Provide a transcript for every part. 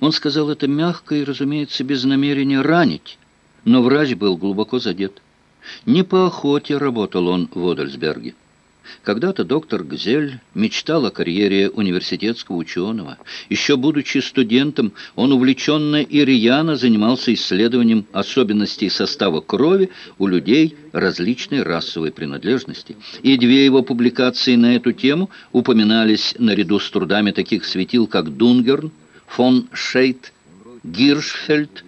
Он сказал это мягко и, разумеется, без намерения ранить, но врач был глубоко задет. Не по охоте работал он в Одельсберге. Когда-то доктор Гзель мечтал о карьере университетского ученого. Еще будучи студентом, он увлеченно и рьяно занимался исследованием особенностей состава крови у людей различной расовой принадлежности. И две его публикации на эту тему упоминались наряду с трудами таких светил, как Дунгерн, фон Шейт, Гиршфельд.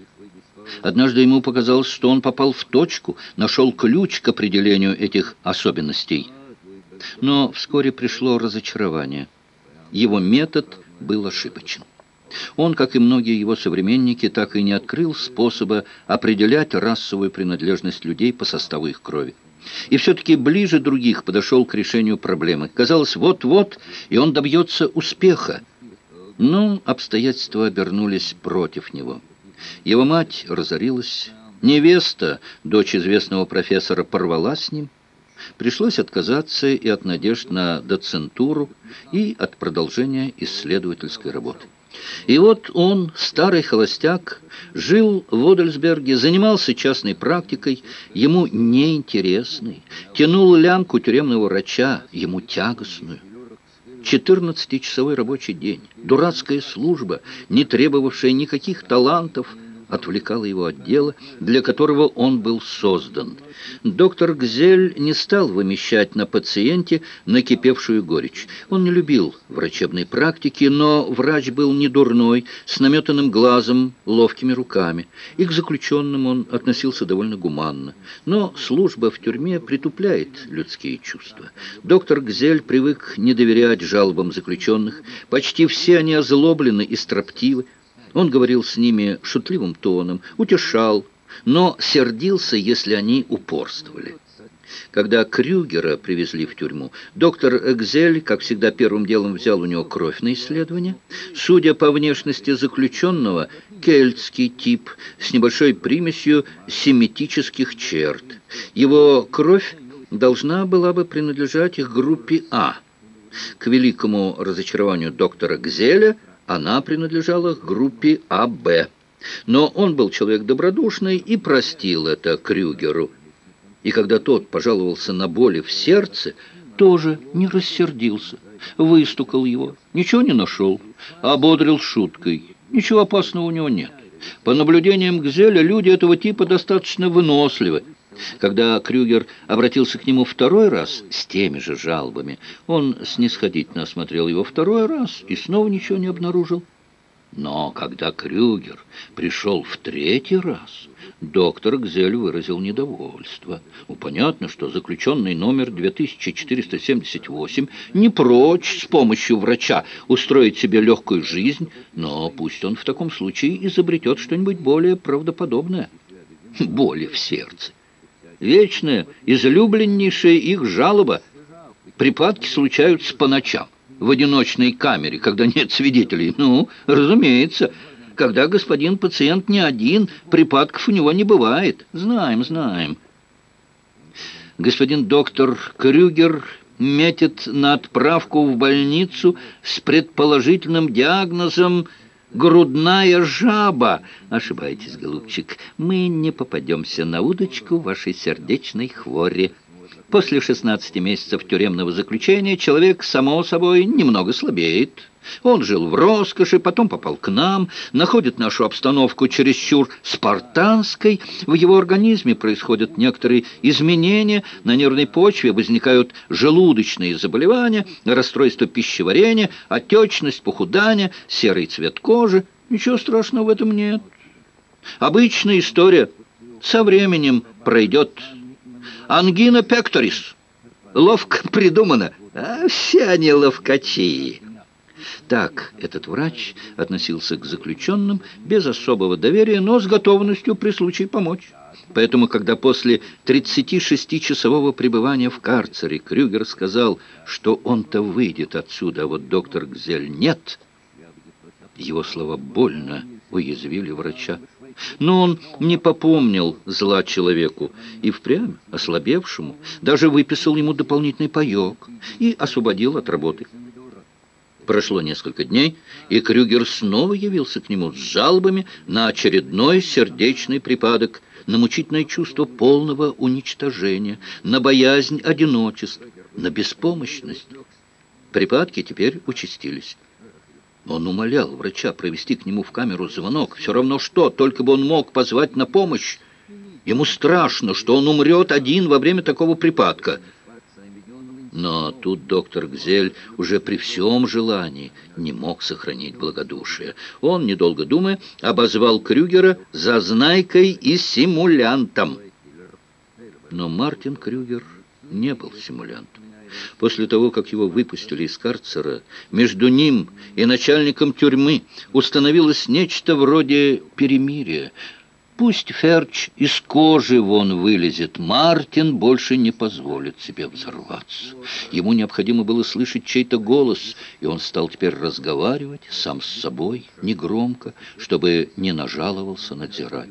Однажды ему показалось, что он попал в точку, нашел ключ к определению этих особенностей – но вскоре пришло разочарование. Его метод был ошибочен. Он, как и многие его современники, так и не открыл способа определять расовую принадлежность людей по составу их крови. И все-таки ближе других подошел к решению проблемы. Казалось, вот-вот, и он добьется успеха. Но обстоятельства обернулись против него. Его мать разорилась, невеста, дочь известного профессора, порвала с ним – Пришлось отказаться и от надежд на доцентуру, и от продолжения исследовательской работы. И вот он, старый холостяк, жил в Одельсберге, занимался частной практикой, ему неинтересной, тянул лямку тюремного врача, ему тягостную. 14-часовой рабочий день, дурацкая служба, не требовавшая никаких талантов – отвлекало его от дела, для которого он был создан. Доктор Гзель не стал вымещать на пациенте накипевшую горечь. Он не любил врачебной практики, но врач был не дурной, с наметанным глазом, ловкими руками. И к заключенным он относился довольно гуманно. Но служба в тюрьме притупляет людские чувства. Доктор Гзель привык не доверять жалобам заключенных. Почти все они озлоблены и строптивы. Он говорил с ними шутливым тоном, утешал, но сердился, если они упорствовали. Когда Крюгера привезли в тюрьму, доктор Экзель, как всегда, первым делом взял у него кровь на исследование. Судя по внешности заключенного, кельтский тип с небольшой примесью семитических черт. Его кровь должна была бы принадлежать их группе А. К великому разочарованию доктора Гзеля – она принадлежала к группе АБ. Но он был человек добродушный и простил это Крюгеру. И когда тот пожаловался на боли в сердце, тоже не рассердился. Выстукал его, ничего не нашел, ободрил шуткой. Ничего опасного у него нет. По наблюдениям Гзеля, люди этого типа достаточно выносливы. Когда Крюгер обратился к нему второй раз с теми же жалобами, он снисходительно осмотрел его второй раз и снова ничего не обнаружил. Но когда Крюгер пришел в третий раз, доктор Гзель выразил недовольство. Ну, понятно, что заключенный номер 2478 не прочь с помощью врача устроить себе легкую жизнь, но пусть он в таком случае изобретет что-нибудь более правдоподобное. Боли в сердце вечная, излюбленнейшая их жалоба. Припадки случаются по ночам, в одиночной камере, когда нет свидетелей. Ну, разумеется, когда господин пациент не один, припадков у него не бывает. Знаем, знаем. Господин доктор Крюгер метит на отправку в больницу с предположительным диагнозом грудная жаба. Ошибаетесь, голубчик, мы не попадемся на удочку вашей сердечной хвори. После 16 месяцев тюремного заключения человек, само собой, немного слабеет. Он жил в роскоши, потом попал к нам, находит нашу обстановку чересчур спартанской. В его организме происходят некоторые изменения, на нервной почве возникают желудочные заболевания, расстройство пищеварения, отечность, похудание, серый цвет кожи. Ничего страшного в этом нет. Обычная история. Со временем пройдет ангина пекторис. Ловко придумано. А все они ловкачи. Так этот врач относился к заключенным без особого доверия, но с готовностью при случае помочь. Поэтому, когда после 36-часового пребывания в карцере Крюгер сказал, что он-то выйдет отсюда, а вот доктор Гзель нет, его слова больно уязвили врача. Но он не попомнил зла человеку и впрямь ослабевшему, даже выписал ему дополнительный паек и освободил от работы. Прошло несколько дней, и Крюгер снова явился к нему с жалобами на очередной сердечный припадок, на мучительное чувство полного уничтожения, на боязнь одиночества, на беспомощность. Припадки теперь участились. Он умолял врача провести к нему в камеру звонок. Все равно что, только бы он мог позвать на помощь. Ему страшно, что он умрет один во время такого припадка. Но тут доктор Гзель уже при всем желании не мог сохранить благодушие. Он, недолго думая, обозвал Крюгера зазнайкой и симулянтом. Но Мартин Крюгер не был симулянтом. После того, как его выпустили из карцера, между ним и начальником тюрьмы установилось нечто вроде перемирия. Пусть Ферч из кожи вон вылезет, Мартин больше не позволит себе взорваться. Ему необходимо было слышать чей-то голос, и он стал теперь разговаривать сам с собой, негромко, чтобы не нажаловался надзиратель.